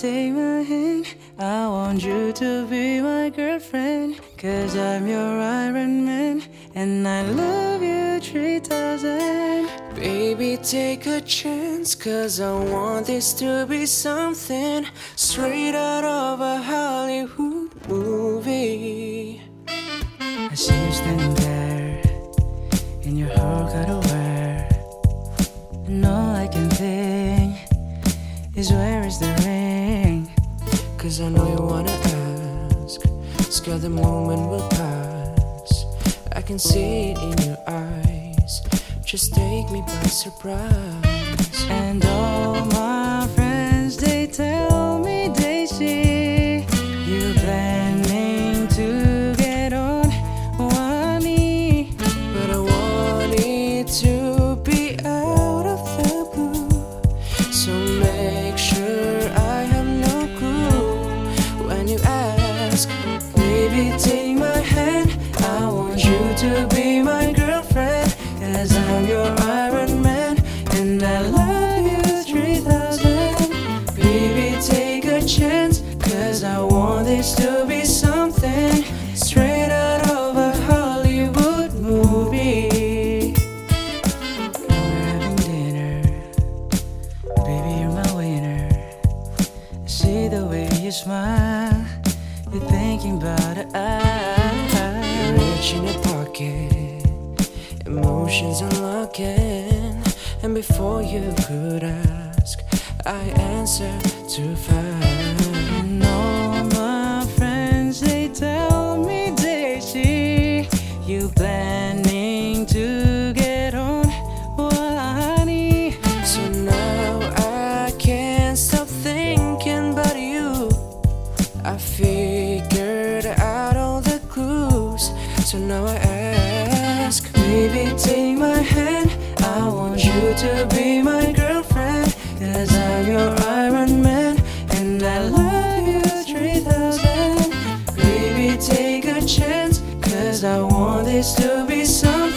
take my hand. I want you to be my girlfriend. Cause I'm your Iron Man. And I love you 3000. Baby, take a chance, cause I want this to be something straight out of a Hollywood movie. I see you standing there in your whole wear. And all I can think is where is the? Cause I know you wanna ask, scared the moment will pass. I can see it in your eyes, just take me by surprise. And all my Cause I want this to be something straight out of a Hollywood movie. Now we're having dinner, baby, you're my winner. I see the way you smile, you're thinking about it. You're rich in your pocket, emotions unlocking. And before you could ask, I answer too fast. So now I ask, Baby, take my hand. I want you to be my girlfriend. Cause I'm your Iron Man. And I love you 3000. Baby, take a chance. Cause I want this to be something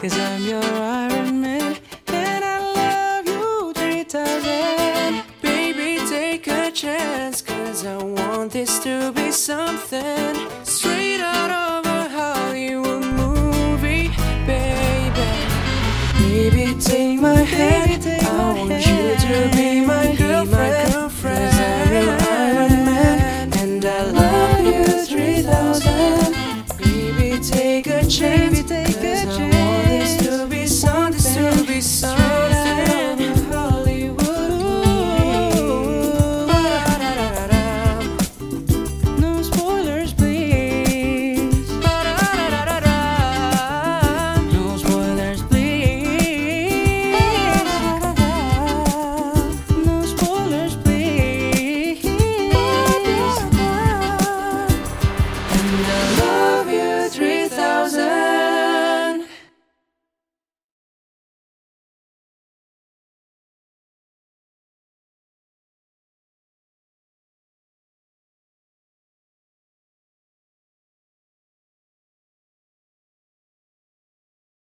Cause I'm your Iron Man and I love you 3000. Baby, take a chance, cause I want this to be something straight out of a Hollywood movie, baby. Baby, take my hand, take I my want hand. you to be my girlfriend. Be my girlfriend. Cause I'm your Iron Man and I love you 3000. Baby, take a chance. Baby, take